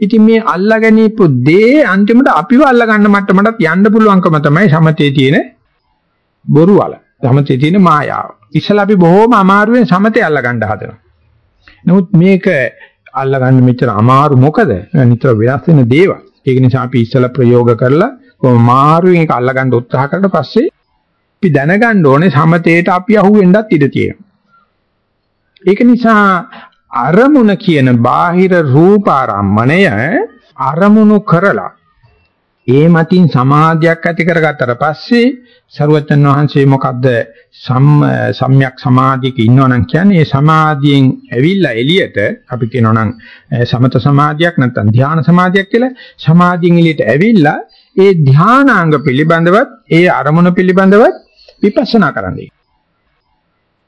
ඉතින් මේ අල්ලා ගැනීමපු දේ අන්තිමට අපිව අල්ලා ගන්න මට්ටමටත් යන්න පුළුවන්කම තමයි සමතේ තියෙන බොරු වල. සමතේ තියෙන මායාව. ඉස්සලා අපි බොහොම අමාරුවෙන් සමතේ අල්ලා ගන්න හදනවා. නමුත් මේක අල්ලා ගන්න මෙච්චර අමාරු මොකද? නිතර වෙනස් වෙන දේවල්. ඒක නිසා අපි ඉස්සලා ප්‍රයෝග කරලා කොහොම මාරුවෙන් ඒක අල්ලා ගන්න උත්සාහ කරලා පස්සේ අපි දැනගන්න ඕනේ සමතේට අපි අහුවෙන්නත් ඉඩ තියෙනවා. ඒක නිසා අරමුණ කියන බාහිර රූපාරම්මණය අරමුණු කරලා ඒ මතින් සමාධියක් ඇති කරගත්තට පස්සේ සරුවචන් වහන්සේ මොකද්ද සම්්‍යක් සමාධියක ඉන්නවනම් කියන්නේ ඒ සමාධියෙන් ඇවිල්ලා එළියට අපි කියනවනම් සමත සමාධියක් නැත්නම් ධ්‍යාන සමාධියක් කියලා සමාධියෙන් එළියට ඇවිල්ලා ඒ ධානාංග පිළිබඳවත් ඒ අරමුණ පිළිබඳවත් විපස්සනා කරන්නේ.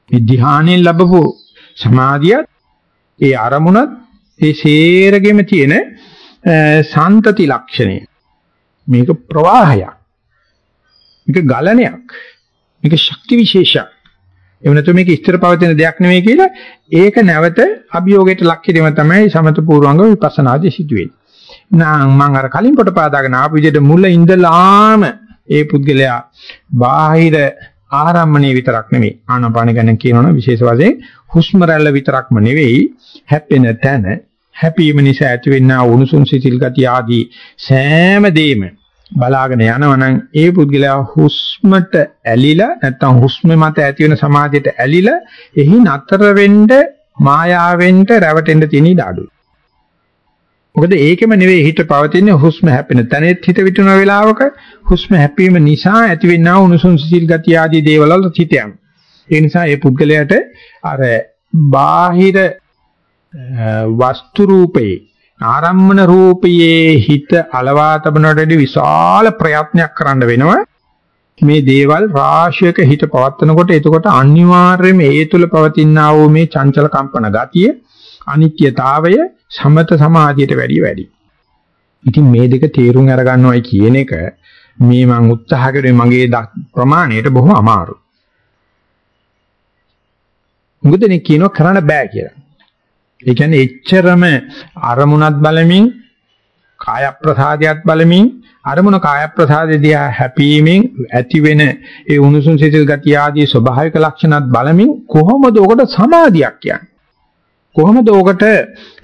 මේ ධානයෙන් ලැබපු සමාධියත් ඒ අරමුණත් ඒ සේරගෙම තියෙන සන්තති ලක්ෂණය. මේක ප්‍රවාහයක්. මේක ගලණයක්. මේක ශක්ති විශේෂයක්. එහෙම නැත්නම් මේක ස්ථිර පවතින දෙයක් නෙමෙයි කියලා ඒක නැවත අභියෝගයට ලක් කිරීම තමයි සමත පූර්වංග විපස්සනාදී සිදුවෙන්නේ. නම් මම අර කලින් පොට පාදාගෙන ආපු විදිහට මුල ඉඳලාම ඒ පුද්ගලයා බාහිර ආරම්මණය විතරක් නෙමෙයි ආනාපාන ගැන කියනවනම් විශේෂ වශයෙන් හුස්ම රැල්ල විතරක්ම නෙවෙයි හැපෙන තැන හැපීම නිසා ඇතිවෙනා උණුසුම් සිසිල් ගතිය ආදී සෑම දෙයක්ම බලාගෙන යනවනම් ඒ පුද්ගලයා හුස්මට ඇලිලා නැත්නම් හුස්ම මත ඇති වෙන සමාධියට ඇලිලා එහි නතර වෙන්න මායාවෙන්ට රැවටෙන්න තියෙන ඉඩ අඩුයි. මොකද ඒකෙම නෙවෙයි හිත පවතින්නේ හුස්ම හැපෙන තැනෙත් හිත විතුන වෙලාවක හුස්ම හැපීම නිසා ඇතිවෙනා උණුසුම් සිසිල් ගතිය ආදී දේවල් වල හිත යනවා. ඒ නිසා ඒ පුද්ගලයාට අර බාහිර වස්තු රූපේ ආරම්මන රූපයේ හිත අලවා තබනකොටදී විශාල ප්‍රයත්නයක් කරන්න වෙනවා මේ දේවල් රාශියක හිත පවත්නකොට එතකොට අනිවාර්යයෙන්ම ඒ තුල පවතිනා වූ මේ චංචල කම්පන ගතිය අනිත්‍යතාවය සමත සමාධියට වැඩිය වැඩි. ඉතින් මේ දෙක තේරුම් අරගන්නවයි කියන එක මේ මම උත්සාහ කරේ මගේ ප්‍රමාණයට බොහොම අමාරුයි. මුගදෙනෙක් කියනවා කරන්න බෑ කියලා. ඒ කියන්නේ එච්චරම අරමුණත් බලමින් කාය ප්‍රසාදයක් බලමින් අරමුණ කාය ප්‍රසාදෙදී හැපීමෙන් ඇතිවෙන ඒ උණුසුම් සිසිල් ගතිය ආදී ස්වභාවික ලක්ෂණත් බලමින් කොහොමද ඔකට සමාධියක් කියන්නේ කොහොමද ඔකට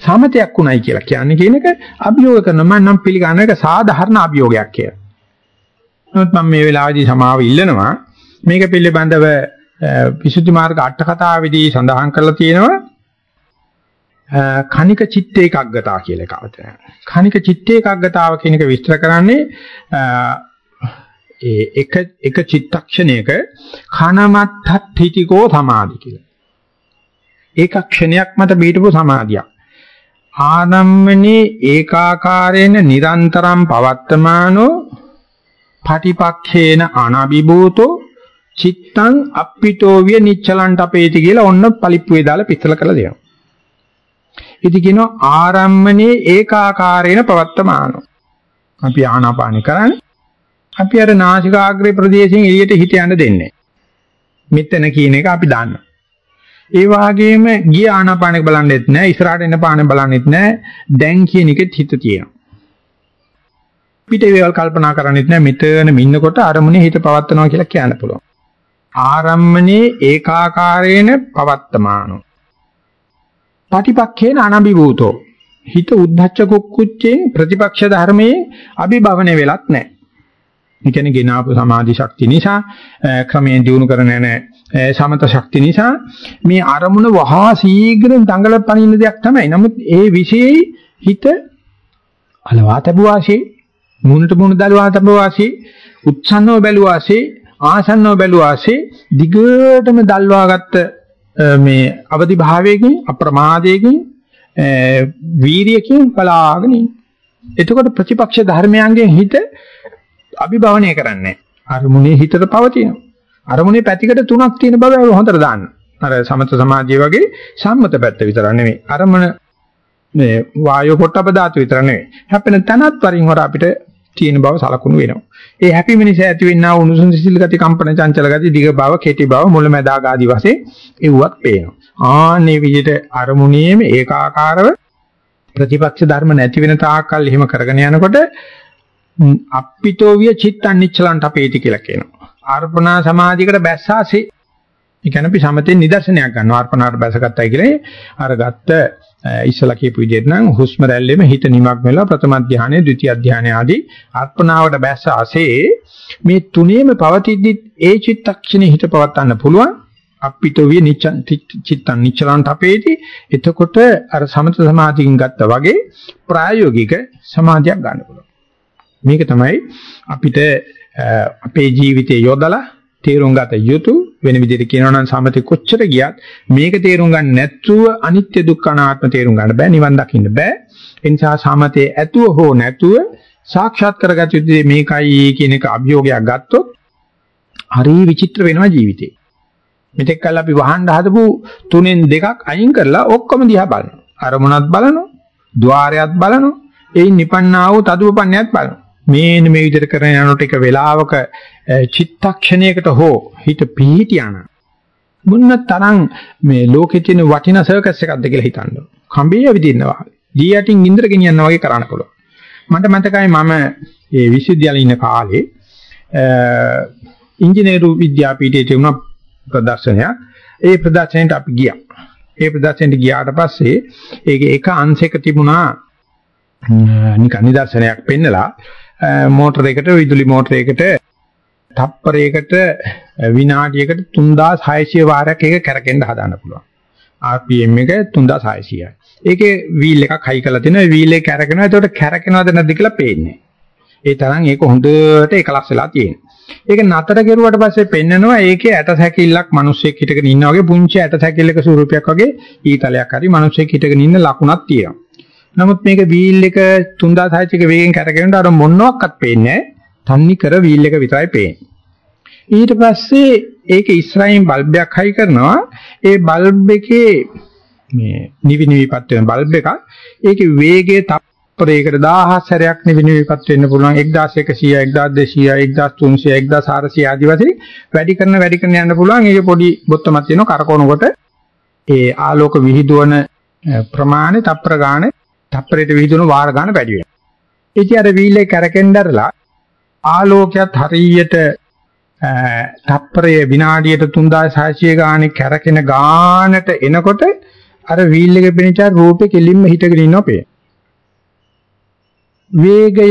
සමතයක් උණයි කියලා කියන්නේ කියන එක අභියෝග කරන මම නම් පිළිගන්න එක සාධාරණ අභියෝගයක් කියලා. නමුත් මම මේ වෙලාවේදී සමාව ඉල්ලනවා මේක පිළිබඳව විසුද්ධි මාර්ග අට කතාවේදී සඳහන් කරලා තියෙනවා කණික චිත්ත ඒකග්ගතා කියලා එකක් තියෙනවා. කණික චිත්ත ඒකග්ගතාව කියන එක විස්තර කරන්නේ ඒ එක එක චිත්තක්ෂණයක කනමත්ථ තිතිකෝ සමාධි කියලා. ඒක ක්ෂණයක් මත බීටපු සමාධියක්. ආනම්මනේ ඒකාකාරේන නිරන්තරම් පවත්තමානෝ පටිපක්ඛේන අනබිබූතෝ චිත්තං අප්පිතෝ විය නිච්චලන්ට අපේති කියලා ඔන්න පලිප්පුවේ දාලා පිටතල කරලා දෙනවා. ඉතින් කියනවා ආරම්මනේ ඒකාකාරේන පවත්තමානෝ. අපි ආනාපානි කරන්නේ. අපි අර නාසිකාග්‍රේ ප්‍රදේශයෙන් එළියට හිත යන්න දෙන්නේ. මෙතන කියන එක අපි දන්නවා. ඒ වගේම ගිය ආනාපානෙක බලන්නෙත් නැහැ ඉස්සරහට එන පානෙ බලන්නෙත් නැහැ දැන් කියන එකෙත් හිත තියෙනවා. පිට වේවල් කල්පනා කරන්නෙත් නැහැ මෙතන මින්නකොට අරමුණේ හිත පවත්නවා කියලා කියන්න පුළුවන්. ආරම්මනේ ඒකාකාරේන පවත්තමානෝ. පටිපක්ඛේන අනබිභූතෝ හිත උද්ධච්ච කුක්කුච්චේ ප්‍රතිපක්ෂ ධර්මයේ අභිභවණය වෙලත් නැහැ. ඒ කියන්නේ ගෙනාපු සමාධි ශක්තිය නිසා ක්‍රමයෙන් දිනු කරන යන සමත ශක්තිය නිසා මේ අරමුණ වහා ශීඝ්‍රයෙන් දඟල පනින්න දෙයක් තමයි. නමුත් ඒ විශේෂයි හිත අලවා තබුවාසේ මුණට මුණ දලවා තබුවාසේ උත්සන්නව බැලුවාසේ ආසන්නව බැලුවාසේ දිගටම දල්වාගත්ත මේ අවදි භාවයකින් අප්‍රමාදයකින් වීරියකින් බලාගෙන එතකොට ප්‍රතිපක්ෂ ධර්මයන්ගෙන් හිත අභිභවනය කරන්නේ. අරමුණේ හිතට පවතිනවා. අරමුණේ පැතිකඩ තුනක් තියෙන බව හොඳට දාන්න අර සමත සමාධිය වගේ සම්මත පැත්ත විතර නෙමෙයි අරමුණ මේ වායෝ පොට්ටප ධාතු විතර නෙමෙයි හැපෙන තනත් වරින් හොර අපිට තියෙන බව සලකුණු වෙනවා. ඒ හැපීම නිසා ඇතිවෙනා උණුසුම් සිසිල් ගති කම්පන චංචල ගති දිග බව කෙටි බව මුලැමැදාග ආදි වශයෙන් එව්වත් පේනවා. ආන්නේ විදිහට අරමුණේම ඒකාකාරව ප්‍රතිපක්ෂ ධර්ම නැති වෙන තාක්කල් එහෙම කරගෙන යනකොට අප්පිතෝ විය චිත්තං නිච්චලන්ට අපේටි කියලා කියනවා. අර්පණා සමාධියකට බැස්සාසේ ඒ කියන්නේ අපි සමතෙන් නිදර්ශනයක් ගන්නවා. අර්පණාට බැසගත්තයි කියලා අර ගත්ත ඉස්සලා කියපු විදිහට නම් හුස්ම රැල්ලෙම හිත නිමක් වෙලා ප්‍රථම ධානය, ද්විතිය ධානය ආදී අර්පණාවට බැස්ස ASCII මේ තුනේම පවතිද්දි ඒ චිත්තක්ෂණේ හිත පවත්වන්න පුළුවන්. අපිට විය චිත්තං නිච්චලන්ට අපේටි එතකොට අර සමත සමාධියෙන් ගත්තා වගේ ප්‍රායෝගික සමාධියක් ගන්න පුළුවන්. මේක තමයි අපිට අපේ ජීවිතයේ යොදලා තේරුම් ගත යුතු වෙන විදිහට කියනවා නම් සමතේ කොච්චර ගියත් මේක තේරුම් ගන්න නැතුව අනිත්‍ය දුක්ඛ අනාත්ම තේරුම් ගන්න බෑ නිවන් දකින්න බෑ. ඒ නිසා සමතේ ඇතුව හෝ නැතුව සාක්ෂාත් කරගත යුතු මේකයි කියන එක අභියෝගයක් ගත්තොත් හරි විචිත්‍ර වෙනවා ජීවිතේ. මෙතෙක් කල් අපි වහන්න හදපු තුනෙන් දෙකක් අයින් කරලා ඔක්කොම දිහා බලනවා. අරමුණත් බලනවා ద్వාරයත් බලනවා එයින් නිපන්නා වූ තදුපපන්නයත් බලනවා. මේන මේ විදිහට කරන යනකොට එක වෙලාවක චිත්තක්ෂණයකට හෝ හිත පිහිටියාන මුන්න තරම් මේ ලෝකේ තියෙන වටිනා සර්කස් එකක්ද කියලා හිතන්න. කඹේ ඇවිදින්නවා. දී යටින් ඉන්ද්‍ර ගෙනියනවා වගේ කරන්න පුළුවන්. මට මතකයි මම මේ විශ්වවිද්‍යාලේ ඉන්න කාලේ ඉංජිනේරු විද්‍යාපීඨයේ තිබුණ ප්‍රදර්ශනයක්. ඒ ප්‍රදර්ශනයට අපි ගියා. ඒ ප්‍රදර්ශනයට ගියාට පස්සේ ඒකේ එක අංශයක තිබුණා නිකන් නිදර්ශනයක් පෙන්නලා මෝටරයකට විදුලි මෝටරයකට තප්පරයකට විනාඩියකට 3600 වාරයක් ඒක කැරකෙන්න හදාන්න පුළුවන්. RPM එක 3600යි. ඒකේ වීල් එකක් හයි කරලා තිනවා. වීල් එක කැරකෙනවා. ඒකට කැරකෙනවද නැද්ද කියලා පේන්නේ. ඒ තරම් ඒක හොඳට එකලස් වෙලා තියෙනවා. ඒක නතර කෙරුවට පස්සේ පෙන්නනවා ඒකේ ඇට සැකිල්ලක් මිනිස්සෙක් හිටගෙන ඉන්නා වගේ පුංචි ඇට සැකිල්ලක ස්වරූපයක් වගේ ඊතලයක් හරි මිනිස්සෙක් හිටගෙන ඉන්න ලකුණක් තියෙනවා. නමුත් මේක වීල් එක 3600ක වේගෙන් කැරගෙනට අර මොනවත් පේන්නේ නැහැ. තන්නි කර වීල් එක විතරයි පේන්නේ. ඊට පස්සේ ඒක ඉස්රායින් බල්බයක් හයි කරනවා. ඒ බල්බ් එකේ මේ නිවි නිවිපත් වෙන බල්බ් එකක්. ඒකේ වේගය තප්පරයකට 1000 සැරයක් නිවි නිවිපත් වෙන්න පුළුවන්. 1100, 1200, 1300, 1400 ආදී වශයෙන් වැඩි කරන වැඩි කරන යන්න පුළුවන්. ඒක පොඩි බොත්තමක් තියෙනවා කරකවනකොට ඒ ආලෝක විහිදුවන ප්‍රමාණය තප්පර ගානේ තප්පරයට විහිදුණු වාර ගන්න වැඩි වෙනවා. ඉතින් අර වීලේ කැරකෙන්දරලා ආලෝකයක් හරියට තප්පරයේ විනාඩියට 3600 ගානේ කැරකෙන ගානට එනකොට අර වීල් එකේ පෙනිච්ච රූපේ කෙලින්ම හිටගෙන ඉන්නවා පේ. වේගය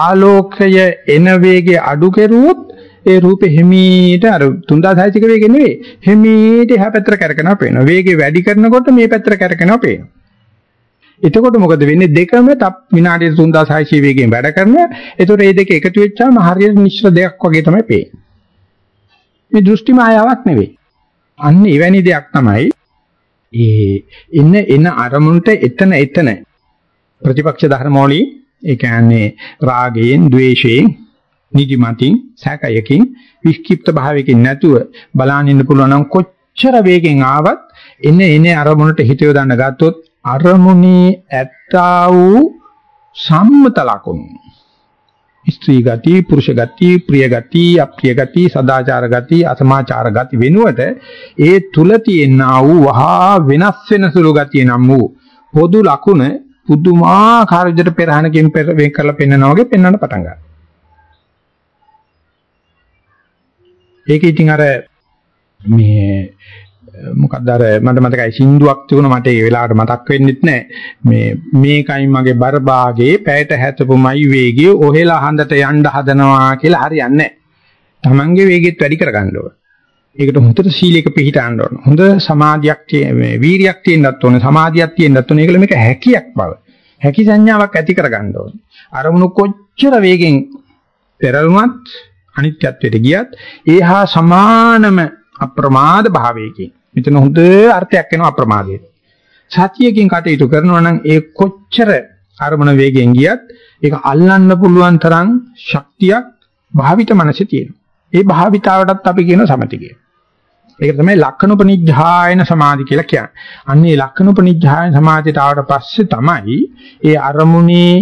ආලෝකය එන වේගය අඩු කෙරුවොත් ඒ රූපේ හිමීට අර 3600 වේගෙ නෙවෙයි හිමීට එහා පැත්තට කැරකෙනවා පේනවා. වේගය වැඩි කරනකොට මේ පැත්තට කැරකෙනවා පේනවා. එතකොට මොකද වෙන්නේ දෙකම තප් විනාඩියට 3600 වේගයෙන් වැඩ කරනවා. එතකොට මේ දෙක එකතු වෙච්චාම හරියට මිශ්‍ර දෙයක් වගේ තමයි පේන්නේ. මේ දෘෂ්ටි මායාවක් නෙවෙයි. අන්න එවැනි දෙයක් තමයි ඒ එන එන අරමුණට එතන එතන ප්‍රතිපක්ෂ ධර්මෝලී ඒ කියන්නේ රාගයෙන්, ద్వේෂයෙන්, නිදිමතින්, සැකයකින්, වික්ෂිප්ත භාවයකින් නැතුව බලන්න ඉන්න පුළුවන් නම් කොච්චර වේගෙන් ආවත් එන එන අරමුණට හිත යොදන්න ගත්තොත් අරමුණේ ඇත්තා වූ සම්මත ලකුණු ස්ත්‍රී ගති පුරුෂ ගති ප්‍රිය ගති අප්‍රිය ගති සදාචාර ගති අසමාචාර ගති වෙනුවට ඒ තුල තියෙනා වූ වහා වෙනස් වෙන සුළු ගතිය නම් වූ පොදු ලකුණ පුදුමාකාර විදිහට පෙරහනකින් පෙර වෙන් කරලා පෙන්වනවා වගේ පෙන්වන්න පටන් ගන්නවා. ඒක ඉතින් අර මේ මොකක්ද අර මට මතකයි සින්දුවක් තිබුණා මට ඒ වෙලාවට මතක් වෙන්නෙත් නැහැ මේ මේකයි මගේ බරභාගේ පැයට හැතපොමයි වේගය ඔහෙලා හඳට යන්න හදනවා කියලා හරියන්නේ නැහැ. Tamange වේගෙත් වැඩි කරගන්න ඕන. ඒකට හොඳට සීලයක පිළිහිටන්න ඕන. හොඳ සමාධියක් මේ වීරියක් තියෙන්නත් ඕන. සමාධියක් තියෙන්නත් ඕන. ඒකල මේක හැකියක් බව. හැකි සංඥාවක් ඇති කරගන්න ඕන. අරමුණු කොච්චර වේගෙන් පෙරළුණත් අනිත්‍යත්වයට ගියත් ඒහා සමානම අප්‍රමාද භාවයකින් මෙතන හොඳ අර්ථයක් එනවා අප්‍රමාදයේ. සතියකින් කටයුතු කරනවා නම් ඒ කොච්චර අරමුණ වේගයෙන් ගියත් ඒක අල්ලන්න පුළුවන් තරම් ශක්තියක් භාවිත මනසේ තියෙනවා. ඒ භාවිතාවටත් අපි කියන සමති කියන. ඒක තමයි ලක්ෂණුපනිඥායන සමාධි කියලා කියන්නේ. අන්න ඒ ලක්ෂණුපනිඥායන සමාධියට ආවට පස්සේ තමයි ඒ අරමුණේ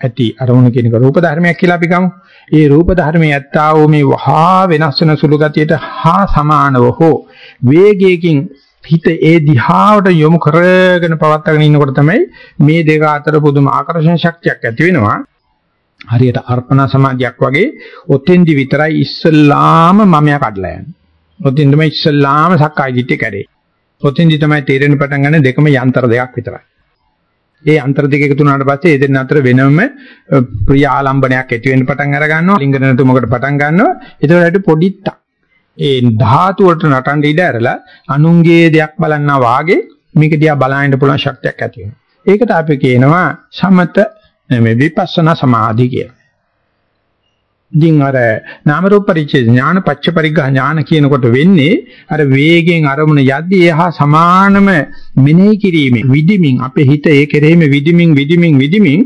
ඇති අරමුණ කියන එක රූප ධර්මයක් කියලා අපි ගමු. ඒ රූප ධර්මයේ ඇත්තා වූ මේ වහා වෙනස් වෙන සුළු ගතියට හා සමානව හෝ වේගයකින් හිත ඒ දිහාවට යොමු කරගෙන පවත්වාගෙන ඉන්නකොට තමයි මේ දෙක අතර පුදුම ආකර්ෂණ ශක්තියක් ඇති වෙනවා. හරියට අර්පණා සමාධියක් වගේ ඔතෙන්දි විතරයි ඉස්සල්ලාම මමයා කඩලා යන්නේ. ඔතෙන් තමයි ඉස්සල්ලාම සක්කාය දිට්ඨිය කැඩේ. ඔතෙන්දි තමයි තේරෙන පටන් ගන්න දෙකම යන්ත්‍ර දෙකක් විතරයි. ඒ අන්තර දෙක එකතු වුණාට පස්සේ ඒ දෙන්න අතර වෙනම ප්‍රිය ආලම්බනයක් ඇති වෙන්න පටන් අර ගන්නවා. ලිංග නැතුමකට පටන් ගන්නවා. ඒතරට පොඩිත්තක්. ඒ ධාතු වලට නටන්න ඉඩ ඇරලා අනුන්ගේ දෙයක් බලන්නා වාගේ මේක දිහා බලන්න පුළුවන් ශක්තියක් ඇති වෙනවා. ඒකට අපි කියනවා සමත මේ විපස්සනා සමාධි කියලා. ඉතින් අර නාම රූප පරිච්ඡේ ඥාන පච්ච පරිග්ගහ ඥාන කියනකොට වෙන්නේ අර වේගෙන් අරමුණ යද්දී එහා සමානම මෙනෙහි කිරීමෙන් විදිමින් අපේ හිත ඒ කෙරෙහිම විදිමින් විදිමින් විදිමින්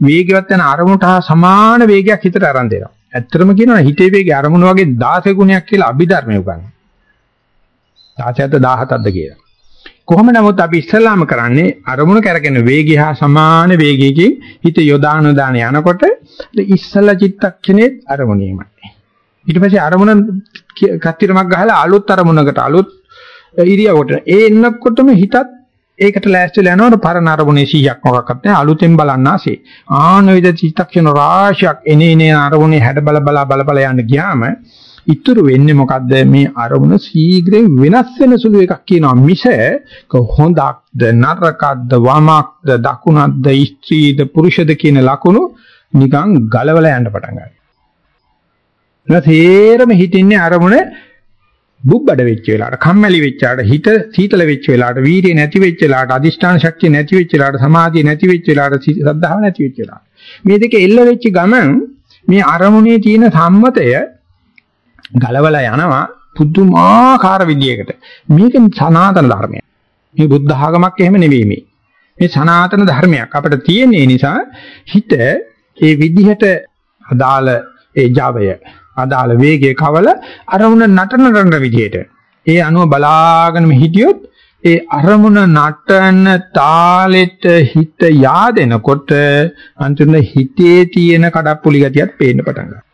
වේගවත් යන අරමුණට හා සමාන වේගයක් හිතට අරන් දෙනවා. ඇත්තටම කියනවා හිතේ වේගය අරමුණ වගේ 16 ගුණයක් කියලා අභිධර්මයේ උගන්වනවා. 16ද 17ද කියලා. කොහොම නමුත් අපි ඉස්සල්ලාම කරන්නේ අරමුණු කරගෙන වේගය හා සමාන වේගයකින් හිත යොදාන දාන යනකොට ඉස්සල්ලා චිත්තක්ෂණේ අරමුණීමයි. ඊට පස්සේ අරමුණ කත්තිරමක් ගහලා අලුත් අරමුණකට අලුත් ඉරියව්වට ඒ එන්නකොටම හිතත් ඒකට ලෑස්තිලා යනකොට පරණ අරමුණේ 100ක් මොකක්වත් නැහැ අලුතෙන් බලන්නාසේ. ආන විද චිත්තක්ෂණ රාශියක් එනේ එනේ අරමුණේ හැඩ බල බල බල බල යන්න ගියාම ඉතුරු වෙන්නේ මොකද්ද? මේ අරමුණ ශීඝ්‍රයෙන් වෙනස් වෙන සුළු එකක් කියනවා. මිස හොඳක්ද නරකක්ද වමක්ද දකුණක්ද ස්ත්‍රීද පුරුෂද කියන ලකුණු නිකන් ගලවලා යන්න පටන් ගන්නවා. නැතේරම හිතින්නේ අරමුණ බුබ්බඩ වෙච්ච වෙලාවට කම්මැලි වෙච්චාට හිත සීතල වෙච්ච වෙලාවට වීර්ය නැති වෙච්ච වෙලාවට අදිෂ්ඨාන ශක්තිය නැති වෙච්ච වෙලාවට සමාධිය නැති වෙච්ච වෙලාවට ශ්‍රද්ධාව නැති වෙච්ච වෙලාවට. මේ දෙක එල්ල වෙච්ච ගමන් මේ අරමුණේ තියෙන සම්මතය ගලවලා යනවා පුදුමාකාර විදියකට. මේක සනාතන ධර්මයක්. මේ බුද්ධ ආගමක් එහෙම නෙවෙයි මේ. මේ සනාතන ධර්මයක් අපිට තියෙන නිසා හිත ඒ විදිහට අදාළ ඒ Javaය අදාළ වේගයේ කවල අරමුණ නටන නටන විදිහට ඒ අනුව බලාගෙනම හිටියොත් ඒ අරමුණ නටන තාලෙට හිත yaadෙනකොට අන්තිමට හිතේ තියෙන කඩප්පුලි ගතියත් පේන්න පටන් ගන්නවා.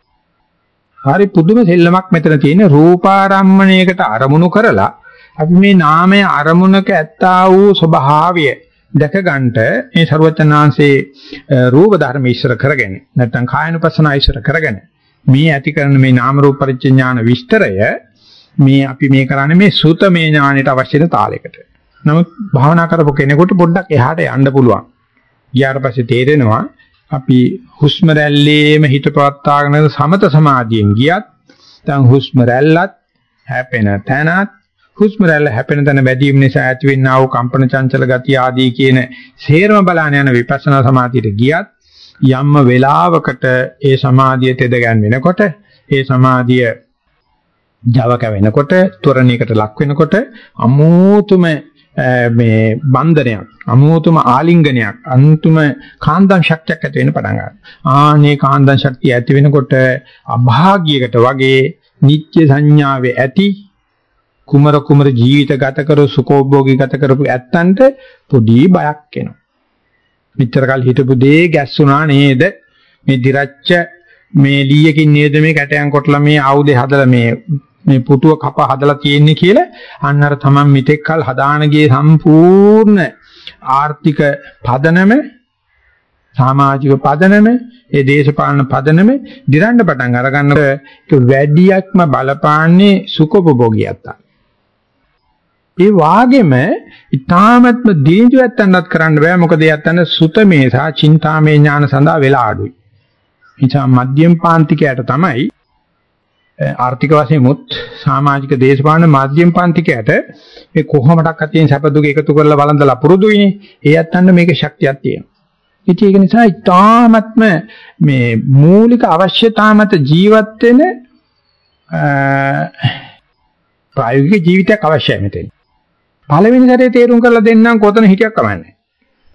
හරි පුදුම සෙල්ලමක් මෙතන තියෙන රූපාරම්මණයකට අරමුණු කරලා අපි මේ නාමය අරමුණක ඇත්තා වූ ස්වභාවය දැක ගන්නට මේ ਸਰවචනාංශේ රූප ධර්ම ඉස්සර කරගෙන නැත්නම් කායනුපස්සන ඉස්සර කරගෙන මේ ඇති කරන මේ නාම රූප පරිඥාන විස්තරය මේ අපි මේ කරන්නේ මේ සුතමේ ඥානෙට අවශ්‍ය වෙන තාලයකට. නමුත් භාවනා කරපු කෙනෙකුට පොඩ්ඩක් එහාට යන්න පුළුවන්. ගියාට පස්සේ තේරෙනවා අපි හුස්ම රැල්ලේම හිත පවත්වාගෙන සමත සමාධියෙන් ගියත් දැන් හුස්ම රැල්ලත් හැපෙන තැනත් හුස්ම රැල්ල හැපෙන තැන වැඩි වීම නිසා ඇතිවෙනා වූ කම්පන චංචල ගතිය ආදී කියන සේරම බලන යන විපස්සනා සමාධියට ගියත් යම්ම වේලාවකට ඒ සමාධිය තෙද ගැන්වෙනකොට ඒ සමාධිය Java කැවෙනකොට ත්වරණයකට ලක් වෙනකොට අමෝතුම මේ බන්ධනයක් අමෝතුම ආලිංගනයක් අන්තිම කාන්දම් ශක්තියක් ඇති වෙන්න පටන් ගන්නවා. ආනේ කාන්දම් ශක්තිය ඇති වෙනකොට අභාග්‍යයකට වගේ නිත්‍ය සංඥාවේ ඇති කුමර කුමර ජීවිත ගත කර සුඛෝභෝගී ගත කරපු ඇත්තන්ට පොඩි බයක් එනවා. මෙච්චර කල් හිටපු දේ ගැස්සුණා නේද? මේ දිරච්ච මේ ලීයකින් නේද මේ කැටයන් කොටලා මේ ආයුධය හදලා මේ මේ පුටුව කප හදලා තියෙන්නේ කියලා අන්න අර තමන් මෙතෙක් කල හදාන ගියේ සම්පූර්ණ ආර්ථික පදනම සමාජික පදනම ඒ දේශපාලන පදනම දිරන්න පටන් අරගන්න ඒක වැඩියක්ම බලපාන්නේ සුඛෝපභෝගියත්ත. ඒ වාගෙම ඊ타මත්ම දීජු යත්තන්නත් කරන්න බෑ මොකද යත්තන්න සුතමේ සහ චින්තාමේ ඥාන සඳහා වෙලා අඩුයි. එනිසා මධ්‍යම පාන්තිකයට තමයි ආර්ථික වශයෙන් මුත් සමාජික දේශපාලන මාධ්‍යම පන්තිකයට මේ කොහොමඩක්වත් තියෙන සැප දුක එකතු කරලා බලන්දලා පුරුදුයිනේ. ඒ යත්තන්න මේක ශක්තියක් තියෙනවා. ඉතින් ඒක නිසා ඊටාත්ම මේ මූලික අවශ්‍යතා මත ජීවත් වෙන ප්‍රායෝගික ජීවිතයක් අවශ්‍යයි මෙතන. පළවෙනි සැරේ තේරුම් කරලා දෙන්නම් කොතන හිටියක් කමන්නේ.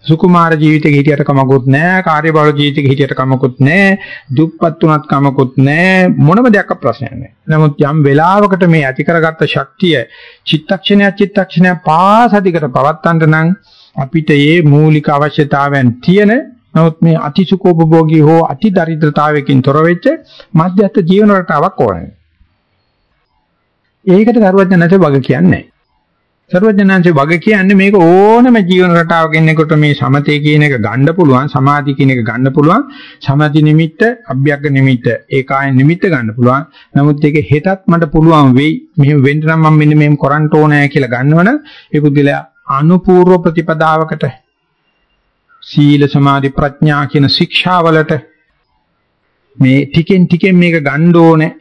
සුකුමාර ජීවිතයක හිටියට කමකුත් නැහැ කාර්යබහුල ජීවිතයක හිටියට කමකුත් නැහැ දුප්පත් උනත් කමකුත් නැහැ මොනම දෙයක් ප්‍රශ්නයක් නැහැ නමුත් යම් වෙලාවකට මේ ඇති කරගත්ත ශක්තිය චිත්තක්ෂණයක් චිත්තක්ෂණයක් පාසදිකට පවත්තන්න නම් අපිට මේ මූලික අවශ්‍යතාවයන් තියෙන නමුත් මේ අතිසුකෝපභෝගී හෝ අති දරිද්‍රතාවයකින් තොර වෙච්ච මධ්‍යස්ථ ජීවන රටාවක් ඕනේ. ඒකට කරුවත් නැතේ වග කියන්නේ. සර්වඥාන්සේ වග කියන්නේ මේක ඕනම ජීවන රටාවක ඉන්නකොට මේ සමතේ කියන එක ගන්න පුළුවන් සමාධි කියන එක ගන්න පුළුවන් සමාධි නිමිත්ත අභ්‍යග්ග නිමිත්ත ඒකායන නිමිත්ත ගන්න පුළුවන්. නමුත් ඒක හෙටත් මට පුළුවන් වෙයි. මෙහෙම වෙන්න නම් මම මෙන්න මෙහෙම කරන්න ඕනේ කියලා ගන්නවනම් ඒ පුදුලයා අනුපූර්ව ප්‍රතිපදාවකට සීල සමාධි ප්‍රඥා කියන ශික්ෂාවලට මේ ටිකෙන් ටිකෙන් මේක ගන්න ඕනේ.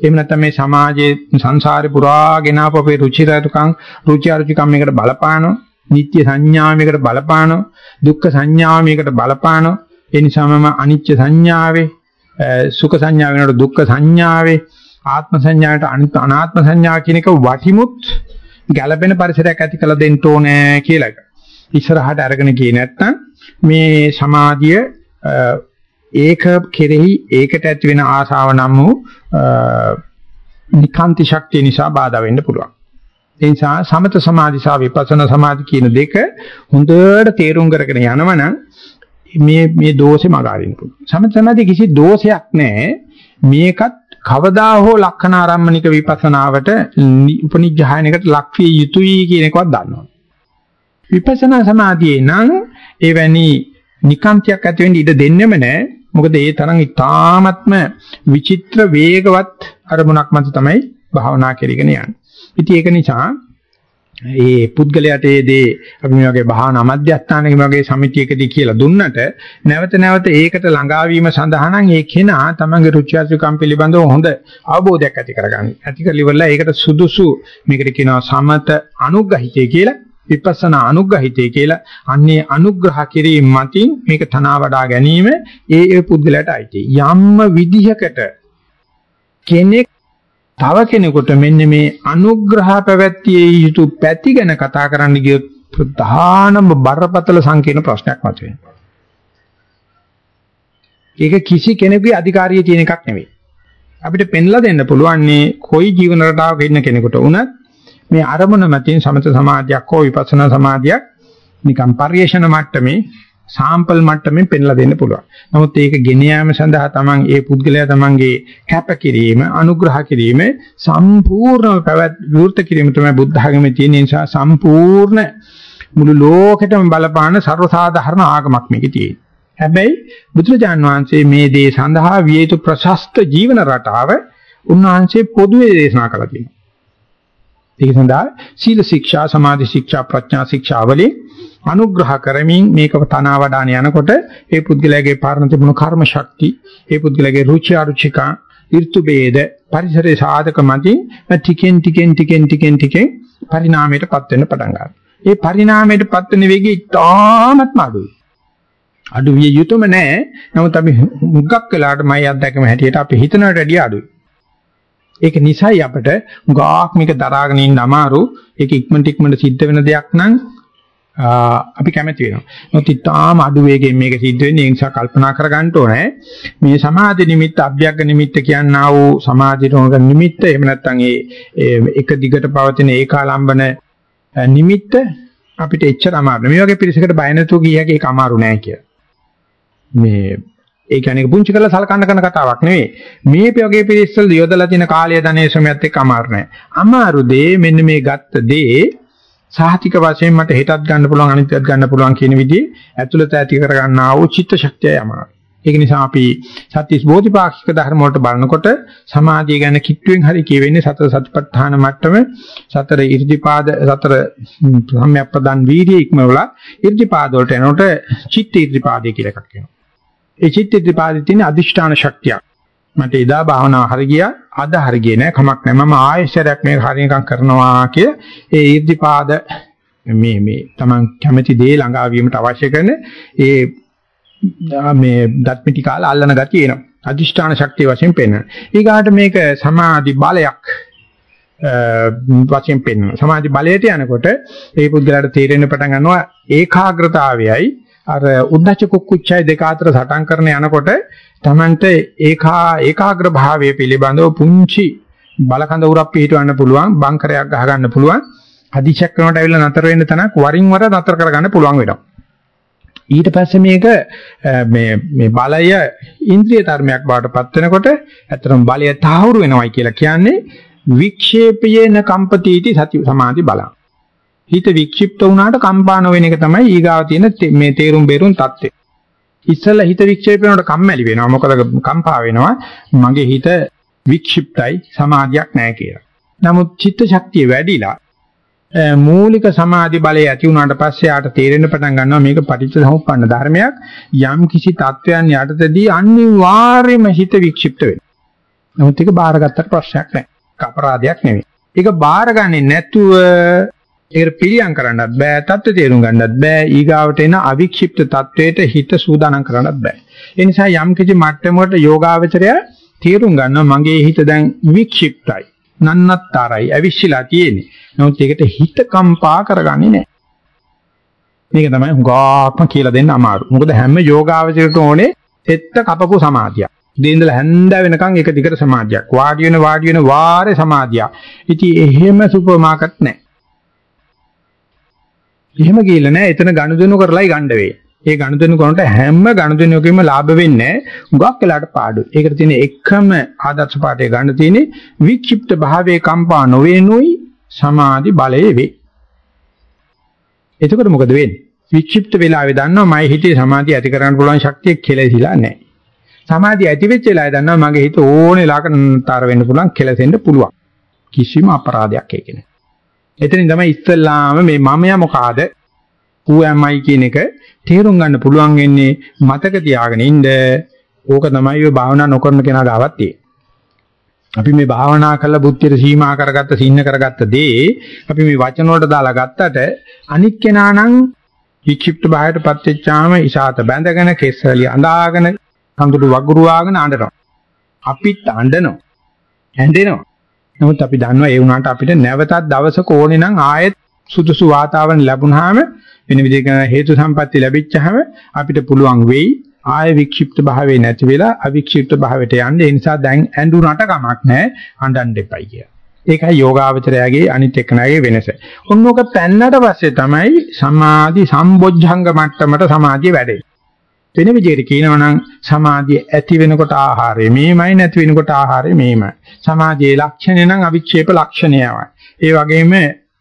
එහෙම නැත්නම් මේ සමාජයේ සංසාරේ පුරාගෙන ආපු අපේ රුචි රතුකම් රුචි අරුචිකම් මේකට බලපානවා. නිත්‍ය සංඥා මේකට බලපානවා. දුක්ඛ සංඥා මේකට බලපානවා. ඒ නිසා මම අනිච්ච සංඥාවේ සුඛ සංඥා වෙනකොට දුක්ඛ සංඥාවේ ආත්ම සංඥාවට අනාත්ම සංඥා කියන එක වටිමුත් ගැළපෙන පරිසරයක් ඇති කළ දෙන්න ඕනේ කියලා එක. ඉස්සරහට අරගෙන ගියේ නැත්නම් මේ සමාධිය ඒක කෙරෙහි ඒකට ඇති වෙන ආශාව නම් වූ නිකාන්ති ශක්තිය නිසා බාධා වෙන්න පුළුවන්. ඒ නිසා සමත සමාධි සහ විපස්සනා සමාධි කියන දෙක හොඳට තේරුම් කරගෙන යනවනම් මේ මේ දෝෂේ මග අරින්න පුළුවන්. සමත සමාධි කිසි දෝෂයක් නැහැ. මේකත් කවදා හෝ ලක්ෂණ ආරම්මනික විපස්සනාවට උපනිජ්ජහායනකට ලක්විය යුතුයි කියන එකවත් දන්නවා. විපස්සනා සමාධියේ නම් එවැනි නිකාන්තියක් ඇති වෙන්න ඉඩ දෙන්නෙම නැහැ. මොකද ඒ තරම් ඉතාමත්ම විචිත්‍ර වේගවත් අරමුණක් මත තමයි භාවනා කරගෙන යන්නේ. ඉතින් ඒක නිසා ඒ පුද්ගලයාට ඒ දේ අපි මේ වගේ භාවනා මධ්‍යස්ථානයේ මේ වගේ සමිතියකදී කියලා දුන්නට නැවත නැවත ඒකට ළඟාවීම සඳහා නම් ඒ කෙනා තමන්ගේ රුචි අරුචිකම් පිළිබඳව හොඳ අවබෝධයක් ඇති කරගන්න. ඇති කරලිවලා ඒකට සුදුසු මේකට කියනවා සමත අනුග්‍රහිතය කියලා. විපස්සනා අනුග්‍රහිතය කියලා අන්නේ අනුග්‍රහ කිරීම මතින් මේක තනවා වඩා ගැනීම ඒ ඒ පුද්ගලයාට අයිති. යම්ම විදිහකට කෙනෙක් තව කෙනෙකුට මෙන්න මේ අනුග්‍රහ පැවැත්තියේ යුතු පැති ගැන කතා කරන්න ගියොත් ප්‍රධානම බරපතල සංකීර්ණ ප්‍රශ්නයක් මතුවෙනවා. ඒක කිසි කෙනෙකුගේ අධිකාරියේ තියෙන එකක් නෙවෙයි. අපිට පෙන්ලා දෙන්න පුළුවන් මේ කොයි ජීවන රටාවක ඉන්න කෙනෙකුට වුණත් මේ අරමුණ මතින් සමත සමාධියක් හෝ විපස්සනා සමාධියක් නිකම් පරිේශන මට්ටමේ සාම්පල් මට්ටමින් පෙන්ලා දෙන්න පුළුවන්. නමුත් ඒක ගෙන යාම සඳහා තමන් ඒ පුද්ගලයා තමන්ගේ කැප කිරීම, අනුග්‍රහ කිරීම සම්පූර්ණ පැවැත් විවෘත කිරීම තමයි බුද්ධ ආගමේ තියෙන නිසා සම්පූර්ණ මුළු ලෝකෙටම බලපාන ਸਰවසාධාරණ ආගමක් මේකේ තියෙන්නේ. හැබැයි බුදුරජාන් වහන්සේ මේ දේ සඳහා විය යුතු ප්‍රශස්ත ජීවන රටාව උන්වහන්සේ පොදුවේ දේශනා කළා තියෙනවා. ඒක සඳහා සීල ශික්ෂා, සමාධි ශික්ෂා, ප්‍රඥා ශික්ෂා වලින් අනුග්‍රහ කරමින් මේක තනවා වඩාන යනකොට ඒ පුද්ගලයාගේ පාරණ තිබුණු කර්ම ශක්ති, ඒ පුද්ගලයාගේ රුචි අරුචිකා, ඍතු ભેද, පරිසරයේ සාධක මතින් ටිකෙන් ටිකෙන් ටිකෙන් ටිකෙන් ටිකෙන් පරිණාමයටපත් වෙන්න පටන් ගන්නවා. ඒ පරිණාමයටපත් වෙන වේගය ඉතාමත්ම අඩුයි. අඩු විය යුතුම නෑ. නමුත් අපි මුගක් වෙලාට මයි අත්දැකීම හැටියට අපි හිතනට වැඩිය අඩුයි. ඒක නිසයි අපිට ගාක් මේක දරාගෙන ඉන්න අමාරු. ඒක ඉක්මනට ඉක්මනට සිද්ධ වෙන දෙයක් නම් අපි කැමති වෙනවා. මොකද ඊටාම අඩු වේගෙන් මේක සිද්ධ වෙන්නේ ඒ නිසා කල්පනා කරගන්න ඕනේ. මේ සමාධි නිමිත්ත, අභ්‍යග්ග නිමිත්ත කියනා වූ සමාධි රෝග නිමිත්ත එහෙම නැත්නම් ඒ එක දිගට පවතින ඒකාලම්බන නිමිත්ත අපිට එච්චර අමාරු නෑ. මේ වගේ පිරිසකට බය නැතුව ගියහක ඒක අමාරු නෑ කියලා. මේ ඒ කියන්නේ පුංචි කරලා සලකන්න කරන කතාවක් නෙවෙයි. මේ වගේ පිළිස්සල් යොදලා තියෙන කාලය ධනේ ශ්‍රමයත් එක්ක අමාරු නෑ. අමාරු දේ මෙන්න මේ ගත්ත දේ සාහිතික වශයෙන් මට හෙටත් ගන්න පුළුවන් අනිත්‍යත් ගන්න පුළුවන් කියන විදිහේ ඇතුළත ඇති කර ගන්නා වූ චිත්ත ශක්තියයි අමාරු. ඒක නිසා අපි සත්‍විස් බෝධිපාක්ෂික ධර්ම වලට බලනකොට සමාධිය ගැන කිට්ටුවෙන් හරි කියවෙන්නේ සතර සතිපට්ඨාන මට්ටම සතර ඉර්ධිපාද සතර සම්‍යක්පදන් වීර්ය ඉක්මවලා ඉර්ධිපාද වලට එනකොට චිත්ත ඉර්ධිපාදය කියලා එකක් වෙනවා. ඒ චිත්ත ඉදිරිපාදේ තියෙන අදිෂ්ඨාන ශක්තිය. මට එදා භාවනාව හරි ගියා අද හරි ගියේ නෑ කමක් නෑ මම ආයෙසරයක් මේක හරියකම් කරනවා කිය ඒ ඉර්ධිපාද මේ මේ Taman කැමැති දේ ළඟා වීමට අවශ්‍ය කරන ඒ මේ දත්මිටි කාල අල්ලන ගතිය එනවා අදිෂ්ඨාන ශක්තිය වශයෙන් පෙන්වන. ඊගාට මේක සමාධි බලයක් වශයෙන් පෙන්වනවා. සමාධි බලයට යනකොට ඒ පුද්ගලයාට තේරෙන්න පටන් ගන්නවා ඒකාග්‍රතාවයයි අර උද්දච්ච කුක්කුච්චය දෙක අතර සටන් කරන යනකොට Tamante ඒකා ඒකාග්‍ර භාවයේ පිළිබඳව පුංචි බලකඳ උරක් පිටවන්න පුළුවන් බංකරයක් ගහ ගන්න පුළුවන් අධිශක් කරනට ඇවිල්ලා නතර වෙන්න තනක් වරින් වර නතර කරගන්න පුළුවන් වෙනවා. ඊට පස්සේ මේක මේ මේ බලය ඉන්ද්‍රිය ධර්මයක් බවට පත් වෙනකොට ඇත්තටම බලය තහවුරු වෙනවයි කියලා කියන්නේ වික්ෂේපයේන කම්පතිටි සති සමාධි බලං. හිත වික්ෂිප්ත වුණාට කම්පා නොවෙන එක තමයි ඊගාව තියෙන මේ තේරුම් බේරුම් தත්ත්වය. ඉස්සෙල්ලා හිත වික්ෂේප වෙනකොට කම්මැලි වෙනවා. මොකද කම්පා වෙනවා. මගේ හිත වික්ෂිප්තයි සමාධියක් නැහැ කියලා. නමුත් චිත්ත ශක්තිය වැඩිලා මූලික සමාධි බලය ඇති වුණාට පස්සේ ආට තේරෙන්න පටන් ගන්නවා මේක පටිච්චසමුප්පන්න ධර්මයක් යම් කිසි තත්වයන් යටතදී අනිවාර්යයෙන්ම හිත වික්ෂිප්ත වෙනවා. නමුත් ඒක බාරගත්තට ප්‍රශ්නයක් නැහැ. අපරාධයක් නෙවෙයි. ඒක බාරගන්නේ නැතුව ඒකට පිළියම් කරන්නත් බෑ, தත්ත්ව තේරුම් ගන්නත් බෑ, ඊගාවට එන අවික්ෂිප්ත தത്വයට හිත සූදානම් කරන්නත් බෑ. ඒ නිසා යම් කිසි මට්ටමකට යෝගාවචරය තේරුම් ගන්නවා මගේ හිත දැන් වික්ෂිප්තයි, නන්නත්තරයි, අවිශ්චිලා තියෙන්නේ. නමුත් ඒකට හිත කම්පා කරගන්නේ නෑ. මේක තමයි හුඟාක්ම කියලා දෙන්න අමාරු. මොකද හැම යෝගාවචරයට ඕනේ සෙත්ත කපපු සමාධියක්. දෙඳල හැන්දා වෙනකන් එක දිගට සමාධියක්. වාඩි වෙන වාඩි වෙන වාරේ සමාධියක්. ඉතින් එහෙම සුපර් මාකට් නැහැ. එහෙම ගිහිල්ලා නැහැ. එතන ගනුදෙනු කරලායි ගන්න වෙයි. ඒ ගනුදෙනු කරනට හැම ගනුදෙනුවකම ලාභ වෙන්නේ හුඟක් වෙලාට පාඩුයි. ඒකට තියෙන එකම ආදර්ශ පාඩේ ගන්න තියෙන්නේ වික්ෂිප්ත භාවයේ කම්පා නොවෙනුයි සමාධි බලය වේ. එතකොට මොකද වෙන්නේ? වික්ෂිප්ත වෙලාවේ දන්නවා මයි හිතේ සමාධිය ඇති කරගන්න පුළුවන් ශක්තිය කෙලෙසිලා නැහැ. සමාධිය ඇති වෙච්ච වෙලාවේ දන්නවා මගේ හිත ඕනේ ලාකතර වෙන්න පුළුවන් කෙලසෙන්න පුළුවන්. කිසිම අපරාධයක් ඒක නෑ. එතනින් තමයි ඉස්සල්ලාම මේ මමයා මොකාද who am I කියන එක තේරුම් ගන්න පුළුවන් වෙන්නේ මතක තියාගෙන ඉන්න ඕක තමයි ඔය භාවනා නොකරන කෙනා ගාවත් තියෙන්නේ. අපි මේ භාවනා කළ බුද්ධියට සීමා කරගත්ත සින්න කරගත්ත දේ අපි මේ වචන වලට දාලා ගත්තට අනික් කෙනා නම් වික්ෂිප්ත භාවයටපත් වෙච්චාම ඉසాత බැඳගෙන කෙස්සලිය අඳාගෙන කඳුළු වගුරුවාගෙන අඬනවා. අපිත් අඬනවා. ඇඬෙනවා. නමුත් අපි දන්නවා ඒ වුණාට අපිට නැවතත් දවසක ඕනේ නම් ආයෙත් සුදුසු වාතාවරණ ලැබුණාම වෙන විදිහක හේතු සම්පatti ලැබිච්චාම අපිට පුළුවන් වෙයි ආය වික්ෂිප්ත භාවයේ නැති වෙලා අවික්ෂිප්ත භාවයට යන්න ඒ නිසා දැන් ඇඬුනට කමක් නැහැ අඬන්න එපයි කියලා. ඒකයි යෝගාවචරයාගේ අනිත් එක්කනාගේ වෙනස. ඔන්නෝක පැන්නට පස්සේ තමයි සමාධි සම්බොජ්ජංග මට්ටමට සමාධිය වැඩෙන්නේ. වෙන විදිහට කියනවා නම් සමාධිය ඇති වෙනකොට ආහාරය මේමයි නැති වෙනකොට ආහාරය මේමයි. සමාධියේ ලක්ෂණය නම් අවික්ෂේප ලක්ෂණයමයි. ඒ වගේම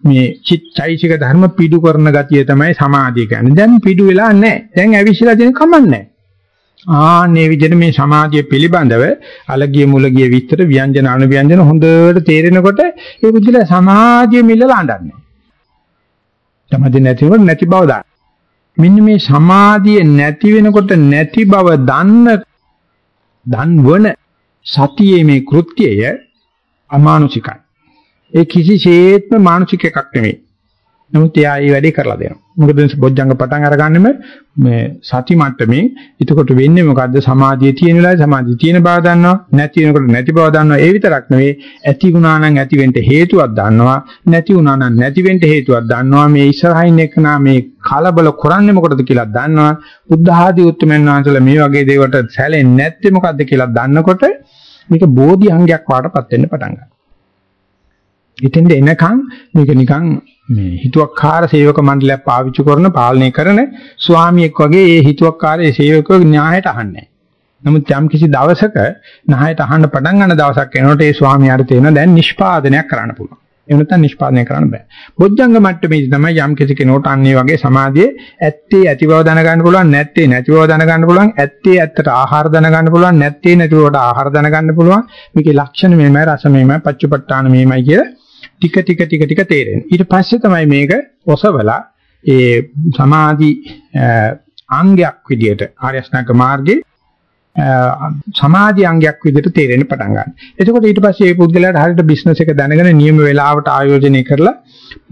මේ චිත්තයිසික ධර්ම පිඩු කරන ගතිය තමයි සමාධිය කියන්නේ. දැන් පිඩු වෙලා නැහැ. දැන් ඇවිස්සලා දෙන කමන්නේ. ආන්නේ විදිහට මේ සමාධිය පිළිබඳව අලගිය මුලගිය විස්තර ව්‍යංජන අනුව්‍යංජන හොඳට තේරෙනකොට ඒ බුද්ධිල සමාධිය මිලලා අඬන්නේ. සමාධිය නැතිව නැති බව දාන්න. මෙන්න මේ සමාධිය නැති වෙනකොට නැති බව දන්න දන්වන සතියේ මේ කෘත්‍යය අමානුෂිකයි. ඒ කිසිසේත්ම මානසික එකක් නෙමෙයි. නමුත් එයා ඒ වැඩේ කරලා දෙනවා. මොකද බොජ්ජංග පටන් අරගන්නෙම මේ සති මට්ටමේ එතකොට වෙන්නේ මොකද්ද? සමාධිය තියෙන වෙලාවේ සමාධිය තියෙන බව දන්නවා. නැති වෙනකොට නැති බව දන්නවා. ඒ විතරක් නෙවෙයි. ඇති වුණා නම් ඇති වෙන්න හේතුවක් දන්නවා. නැති වුණා නම් නැති වෙන්න හේතුවක් දන්නවා. මේ ඉස්සරහින් එකනා මේ කලබල කරන්නේ මොකටද කියලා දන්නවා. බුද්ධ ආදී උත්තරමයන් වහන්සේලා මේ වගේ දේවල්ට සැලෙන්නේ නැත්තේ මොකද්ද කියලා දන්නකොට මේක බෝධි අංගයක් වාටපත් වෙන්න පටන් ගන්නවා. ඉතින්ද එනකන් මේක නිකන් මේ හිතුවක්කාර සේවක මණ්ඩලයක් පාවිච්චි කරන පාලනය කරන ස්වාමියෙක් වගේ ඒ හිතුවක්කාරයේ සේවකව න්‍යායට අහන්නේ. නමුත් යම් කිසි දවසක න්‍යායට අහන්න පටන් ගන්න දවසක් එනකොට ඒ ස්වාමියාට තේරෙනවා දැන් නිෂ්පාදනයක් කරන්න පුළුවන්. එහෙම නැත්නම් නිෂ්පාදනය කරන්න බෑ. බොජ්ජංග මට්ටමේදී තමයි යම් කිසි කෙනෙකුට අන්නේ වගේ සමාධියේ ඇත්තේ ඇති බව දැනගන්න පුළුවන් නැත්තේ නැති බව දැනගන්න පුළුවන් ඇත්තේ ඇත්තට ආහාර දැනගන්න පුළුවන් නැත්තේ නැති බවට ආහාර දැනගන්න පුළුවන් මේකේ ලක්ෂණ මෙහෙමයි රස මෙහෙමයි පච්චපට්ඨාන මෙහෙමයි කියලා ටික ටික ටික ටික තේරෙනවා. ඊට පස්සේ තමයි මේක ඔසවලා ඒ සමාධි අංගයක් විදියට ආර්යශ්නාක මාර්ගයේ සමාධි අංගයක් විදිහට තේරෙන්න පටන් ගන්නවා. එතකොට ඊට පස්සේ මේ පුද්ගලයාට හරියට බිස්නස් එක දැනගෙන නියම වේලාවට ආයෝජනය කරලා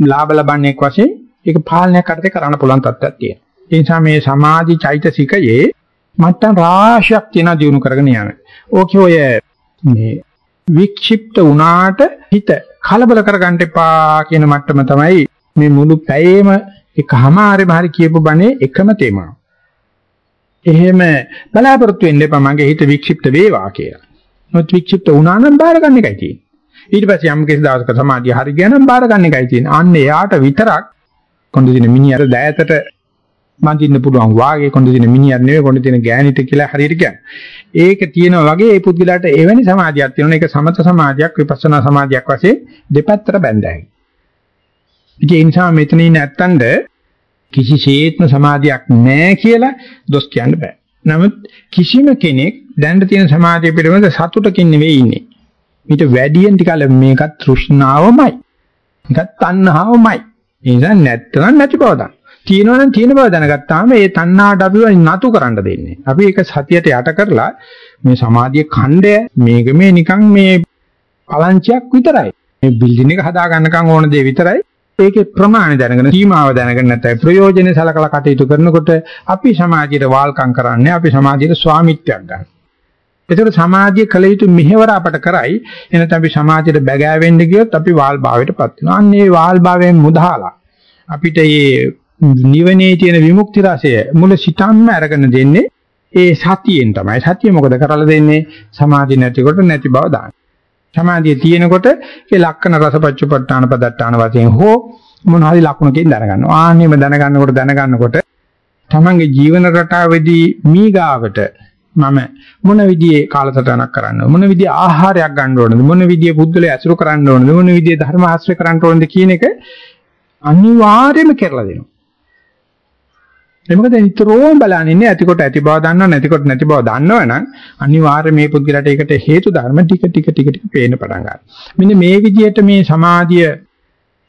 ලාභ ලබන්නේක් වශයෙන් ඒක පාලනයක් කරතේ කරන්න පුළුවන් තත්ත්වයක් තියෙනවා. ඒ නිසා මේ සමාධි චෛතසිකයේ මට්ටම් රාශියක් තියෙන දිනු කරගෙන යනවා. ඕකේ ඔය මේ වික්ෂිප්ත වුණාට හිත කලබල කරගන්න එපා කියන මට්ටම තමයි මේ මුළු පැයේම එකමාරෙම හරි කියපු බණේ එකම තේමාව. එහෙම බලාපොරොත්තු වෙන්න එපා මගේ හිත වික්ෂිප්ත වේවා කියලා. නොත් වික්ෂිප්ත වුණා නම් බාර ගන්න එකයි තියෙන්නේ. ඊට පස්සේ යම් කිසි දවසක සමාධිය හරි ගියා නම් බාර ගන්න එකයි තියෙන්නේ. අන්න එයාට විතරක් කොන්දේ දින මිනිහට දෑතට මන්දින්න පුළුවන් වාගේ කොන්දේ දින මිනිහක් නෙවෙයි කොන්දේ දින ගෑනිට කියලා හරියට කියන්නේ. ඒක තියෙනවා වගේ ඒ පුද්ගලයාට එවැනි සමාධියක් තියෙනවා. ඒක සමත සමාධියක් විපස්සනා සමාධියක් වශයෙන් දෙපැත්තට බැඳයි. ඒ නිසා මෙතන ඉන්න ඇත්තන්ට කිසිසේත්ම සමාධියක් නැහැ කියලා දොස් කියන්න බෑ. නමුත් කිසිම කෙනෙක් දැන් තියෙන සමාධිය පිළිබඳ සතුටකින් නෙවෙයි ඉන්නේ. ඊට වැඩියෙන් ටිකල මේකත් තෘෂ්ණාවමයි. මේකත් තණ්හාවමයි. ඒ නිසා නැත්තම් නැති බව දන්න. තියෙනවනම් තියෙන බව දැනගත්තාම ඒ තණ්හාට අපිව නතු කරන්න දෙන්නේ. අපි ඒක සතියට යට කරලා මේ සමාධිය ඛණ්ඩය මේක මේ නිකන් මේ පලංචියක් විතරයි. මේ බිල්ඩින් එක හදා ගන්නකම් ඕන දේ විතරයි. ඒකේ ප්‍රමාණය දැනගෙන සීමාව දැනගෙන නැත්නම් ප්‍රයෝජනේ සලකලා කටයුතු කරනකොට අපි සමාජයට වාල්කම් කරන්නේ අපි සමාජයට ස්වාමිත්වයක් ගන්න. ඒතකොට සමාජයේ කල යුතු මෙහෙවර අපට කරයි එනත අපි සමාජයට බැගෑවෙන්න ගියොත් අපි වාල්භාවයටපත් වෙනවා. අන්න ඒ වාල්භාවයෙන් මුදහලා අපිට මේ නිවනේ තියෙන විමුක්ති රසය මුල සිතම්ම අරගෙන දෙන්නේ ඒ සතියෙන් තමයි. සතිය මොකද කරලා දෙන්නේ? සමාධිය නැතිකොට නැති බව දාන්න. සමාධිය තියෙනකොට ඒ ලක්කන රසපච්චපට්ඨාන පදට්ඨාන වශයෙන් හෝ මොන හරි ලක්ුණකින් දැනගන්නවා. ආන්නේම දැනගන්නකොට දැනගන්නකොට තමන්ගේ ජීවන රටාවේදී මීගාවට මම මොන විදිහේ කාලසටහනක් කරන්න මොන විදිහේ ආහාරයක් ගන්න ඕනද මොන විදිහේ පුද්ගලයා ඇසුරු කරන්න ඕනද මොන විදිහේ ධර්ම ආශ්‍රය කරන්න ඕනද කියන එක අනිවාර්යයෙන්ම කරලා දෙනවා. ඒ මොකද නිතරම බලන්නේ ඇතිකොට ඇති බව දන්නව නැතිකොට නැති බව දන්නවනම් අනිවාර්යයෙන් මේ පුද්ගලට ඒකට හේතු ධර්ම ටික ටික ටික ටික පේන්න පටන් ගන්නවා. මෙන්න මේ විදිහට මේ සමාධිය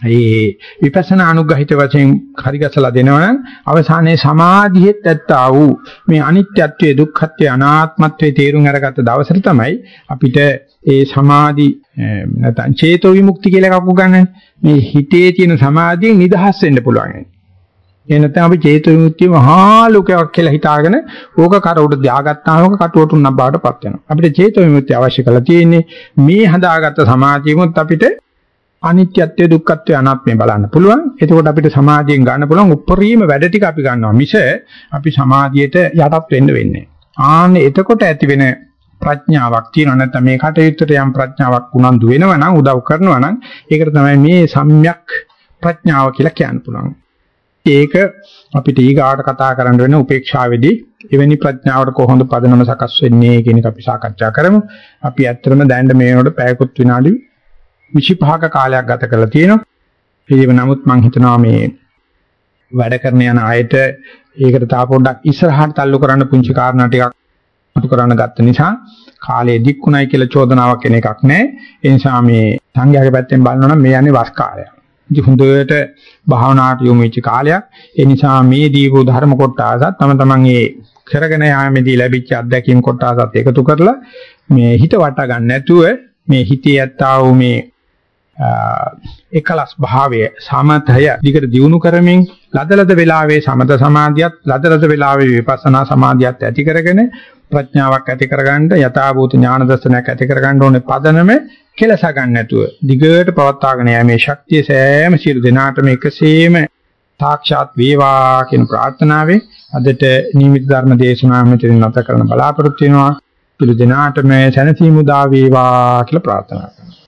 ඒ විපස්සනා අනුග්‍රහිත වශයෙන් හරිගස්සලා දෙනවනම් අවසානයේ සමාධියෙත් ඇත්තා වූ මේ අනිත්‍යත්වයේ දුක්ඛත්වයේ අනාත්මත්වයේ තේරුම් අරගත්ත දවසට තමයි අපිට ඒ සමාධි නැත්නම් චේතෝ විමුක්ති කියලා එකක් උගන්වන්නේ මේ හිතේ තියෙන සමාධියෙන් නිදහස් වෙන්න පුළුවන්. ඒ නැත්නම් අපි චේතෝ විමුක්තිය මහා ලෝකයක් කියලා හිතාගෙන ඕක කර උඩ දාගත්තාම ඕක කටුවට උන්නක් බවටපත් වෙනවා. අපිට චේතෝ විමුක්තිය අවශ්‍ය කරලා තියෙන්නේ මේ හදාගත්ත සමාධියමුත් අපිට අනිත්‍යත්වය දුක්ඛත්වය අනාත්මය බලන්න පුළුවන්. එතකොට අපිට සමාධියෙන් ගන්න පුළුවන් උප්පරීම වැඩ ටික අපි ගන්නවා. මිස අපි සමාධියට යටත් වෙන්න වෙන්නේ. ආන්න එතකොට ඇති වෙන ප්‍රඥාවක් තියෙනවා නැත්නම් මේ කටයුත්තට යම් ප්‍රඥාවක් උනන්දු වෙනවා නම් උදව් කරනවා නම් ඒකට තමයි මේ සම්‍යක් ප්‍රඥාව කියලා කියන්න පුළුවන්. ඒක අපිට ඊගාට කතා කරන්න වෙන උපේක්ෂාවේදී එවැනි ප්‍රඥාවට කොහොමද පදනම සකස් වෙන්නේ කියන එක අපි සාකච්ඡා කරමු. අපි ඇත්තටම දැන් මේ වෙනකොට පැයකුත් විනාඩි 25ක කාලයක් ගත කරලා තියෙනවා. ඒක නමුත් මම හිතනවා මේ වැඩ කරන යන අයට ඒකට තා පොඩ්ඩක් ඉස්සරහට තල්ලු කරන්න පුංචි කාරණා ටිකක් අතු කරන්න ගත්ත නිසා කාලය දික්ුණයි කියලා චෝදනාවක් එන එකක් නැහැ. ඒ නිසා මේ සංඝයාගේ පැත්තෙන් බලනවා නම් මේ යන්නේ වස් කාලයක්. ඉතින් හොඳට භාවනාවට යොමු වෙච්ච කාලයක්. ඒ නිසා මේ දීපෝ ධර්ම කොටසත් තම තමන් ඒ කරගෙන යාමේදී ලැබිච්ච අත්දැකීම් කොටසත් එකතු කරලා මේ හිත වට ගන්න නැතුව මේ හිතේ යත්තා වූ මේ එකලස් භාවය සමතය දිගට දියුණු කරමින් ලදලද වෙලාවේ සමත සමාධියත් ලදලද වෙලාවේ විපස්සනා සමාධියත් ඇති කරගෙන ප්‍රඥාවක් ඇති කරගන්න යථාභූත ඥාන දර්ශනයක් ඇති කරගන්න ඕනේ පදනම කෙලස ගන්න නැතුව දිගට පවත්වාගෙන යෑමේ ශක්තිය සෑම සියලු දෙනාටම එකසේම සාක්ෂාත් වේවා කියන ප්‍රාර්ථනාවෙන් අදට නිමිති ධර්ම දේශනාව මෙතන නැත කරන බලාපොරොත්තු වෙනවා. පිළි දෙනාටම සැනසීම උදා වේවා කියලා ප්‍රාර්ථනා කරනවා.